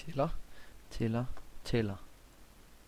tæller tæller tæller.